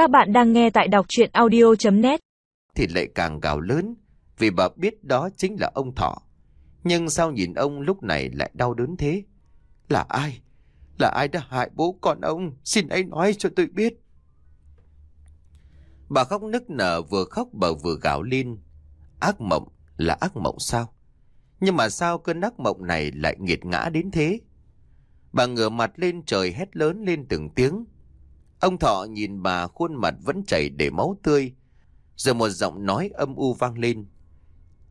Các bạn đang nghe tại đọc chuyện audio.net Thì lại càng gào lớn, vì bà biết đó chính là ông Thọ. Nhưng sao nhìn ông lúc này lại đau đớn thế? Là ai? Là ai đã hại bố con ông? Xin anh nói cho tôi biết. Bà khóc nức nở, vừa khóc bà vừa gào lên. Ác mộng là ác mộng sao? Nhưng mà sao cơn ác mộng này lại nghiệt ngã đến thế? Bà ngửa mặt lên trời hét lớn lên từng tiếng. Ông Thọ nhìn bà khuôn mặt vẫn chảy để máu tươi. Rồi một giọng nói âm u vang lên.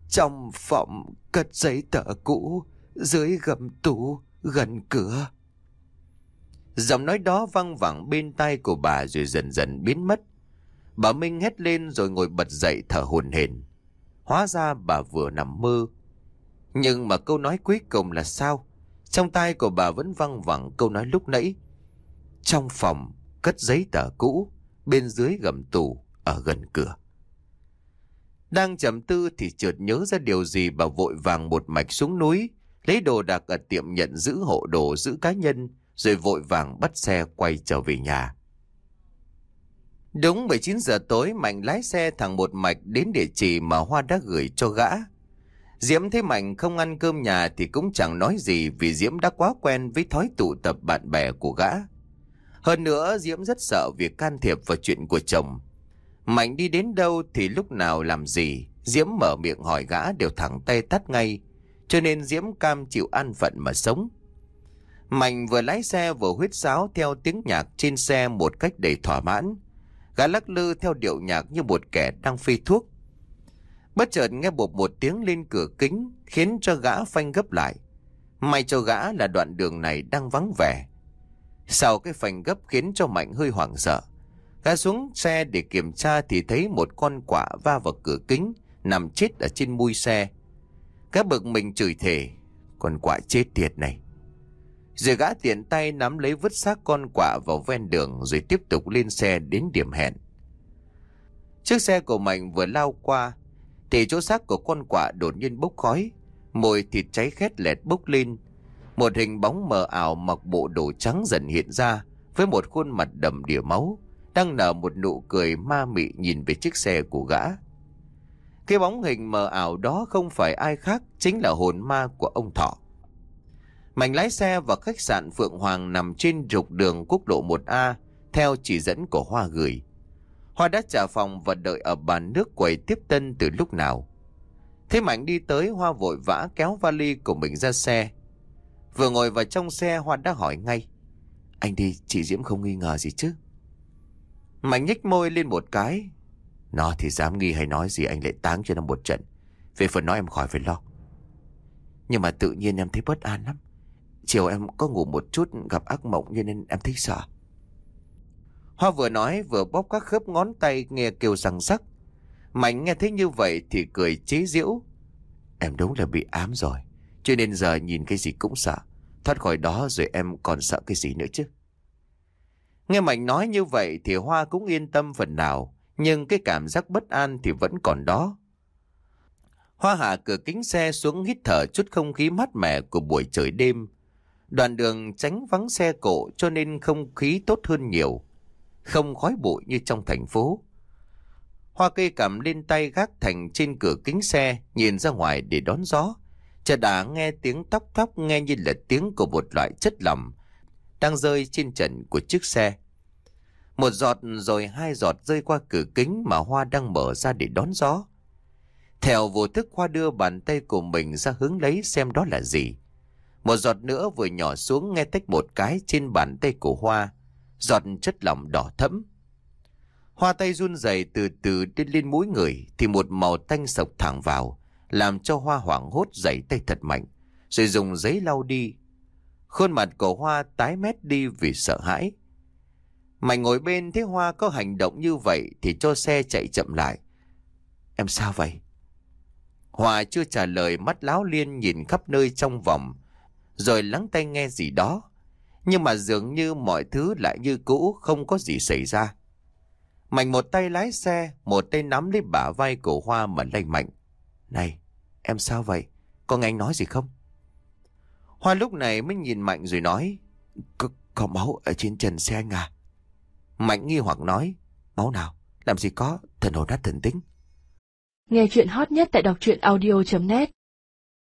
Trong phòng cất giấy tờ cũ, dưới gầm tủ, gần cửa. Giọng nói đó văng vẳng bên tai của bà rồi dần dần biến mất. Bà Minh hét lên rồi ngồi bật dậy thở hồn hển. Hóa ra bà vừa nằm mơ. Nhưng mà câu nói cuối cùng là sao? Trong tai của bà vẫn văng vẳng câu nói lúc nãy. Trong phòng cất giấy tờ cũ, bên dưới gầm tủ, ở gần cửa. Đang trầm tư thì chợt nhớ ra điều gì bà vội vàng một mạch xuống núi, lấy đồ đạc ở tiệm nhận giữ hộ đồ giữ cá nhân, rồi vội vàng bắt xe quay trở về nhà. Đúng 19 giờ tối Mạnh lái xe thẳng một mạch đến địa chỉ mà Hoa đã gửi cho gã. Diễm thấy Mạnh không ăn cơm nhà thì cũng chẳng nói gì vì Diễm đã quá quen với thói tụ tập bạn bè của gã. Hơn nữa Diễm rất sợ việc can thiệp vào chuyện của chồng. Mạnh đi đến đâu thì lúc nào làm gì, Diễm mở miệng hỏi gã đều thẳng tay tắt ngay, cho nên Diễm cam chịu ăn phận mà sống. Mạnh vừa lái xe vừa huyết sáo theo tiếng nhạc trên xe một cách đầy thỏa mãn. Gã lắc lư theo điệu nhạc như một kẻ đang phi thuốc. Bất chợt nghe bột một tiếng lên cửa kính khiến cho gã phanh gấp lại. May cho gã là đoạn đường này đang vắng vẻ. Sau cái phanh gấp khiến cho Mạnh hơi hoảng sợ. Gã xuống xe để kiểm tra thì thấy một con quạ va vào cửa kính, nằm chết ở trên mui xe. Gã bực mình chửi thề, con quạ chết tiệt này. Rồi gã tiện tay nắm lấy vứt xác con quạ vào ven đường rồi tiếp tục lên xe đến điểm hẹn. Chiếc xe của Mạnh vừa lao qua, thì chỗ xác của con quạ đột nhiên bốc khói, mùi thịt cháy khét lẹt bốc lên. Một hình bóng mờ ảo mặc bộ đồ trắng dần hiện ra với một khuôn mặt đầm đìa máu, đang nở một nụ cười ma mị nhìn về chiếc xe của gã. Cái bóng hình mờ ảo đó không phải ai khác, chính là hồn ma của ông Thọ. mảnh lái xe vào khách sạn Phượng Hoàng nằm trên trục đường quốc lộ 1A theo chỉ dẫn của Hoa gửi. Hoa đã trả phòng và đợi ở bàn nước quầy tiếp tân từ lúc nào. Thế Mạnh đi tới Hoa vội vã kéo vali của mình ra xe. Vừa ngồi vào trong xe Hoa đã hỏi ngay. Anh đi, chị Diễm không nghi ngờ gì chứ? Mạnh nhếch môi lên một cái. Nó thì dám nghi hay nói gì anh lại táng cho nó một trận. Về phần nói em khỏi phải lo. Nhưng mà tự nhiên em thấy bất an lắm. Chiều em có ngủ một chút, gặp ác mộng cho nên em thích sợ. Hoa vừa nói, vừa bóp các khớp ngón tay nghe kêu răng rắc. Mạnh nghe thấy như vậy thì cười chế giễu. Em đúng là bị ám rồi. Cho nên giờ nhìn cái gì cũng sợ. Thoát khỏi đó rồi em còn sợ cái gì nữa chứ. Nghe Mạnh nói như vậy thì Hoa cũng yên tâm phần nào. Nhưng cái cảm giác bất an thì vẫn còn đó. Hoa hạ cửa kính xe xuống hít thở chút không khí mát mẻ của buổi trời đêm. Đoạn đường tránh vắng xe cộ cho nên không khí tốt hơn nhiều. Không khói bụi như trong thành phố. Hoa cây cầm lên tay gác thành trên cửa kính xe, nhìn ra ngoài để đón gió. Chợt đã nghe tiếng tóc tóc nghe như là tiếng của một loại chất lỏng đang rơi trên trần của chiếc xe. Một giọt rồi hai giọt rơi qua cửa kính mà Hoa đang mở ra để đón gió. Theo vô thức Hoa đưa bàn tay của mình ra hướng lấy xem đó là gì. Một giọt nữa vừa nhỏ xuống nghe tách một cái trên bàn tay của Hoa. Giọt chất lỏng đỏ thẫm. Hoa tay run rẩy từ từ đi lên mũi người thì một màu tanh sộc thẳng vào, làm cho Hoa hoảng hốt giãy tay thật mạnh, rồi dùng giấy lau đi. Khuôn mặt của Hoa tái mét đi vì sợ hãi. Mạnh ngồi bên thấy Hoa có hành động như vậy thì cho xe chạy chậm lại. Em sao vậy? Hoa chưa trả lời mắt láo liên nhìn khắp nơi trong vòng, rồi lắng tay nghe gì đó. Nhưng mà dường như mọi thứ lại như cũ không có gì xảy ra. Mạnh một tay lái xe, một tay nắm lấy bả vai của Hoa mà lay mạnh. Này, em sao vậy? Có nghe anh nói gì không? Hoa lúc này mới nhìn Mạnh rồi nói. Có, có máu ở trên trần xe anh à? Mạnh nghi hoặc nói. máu nào? Làm gì có, thần hồn nát thần tính. Nghe chuyện hot nhất tại đọc truyện audio.net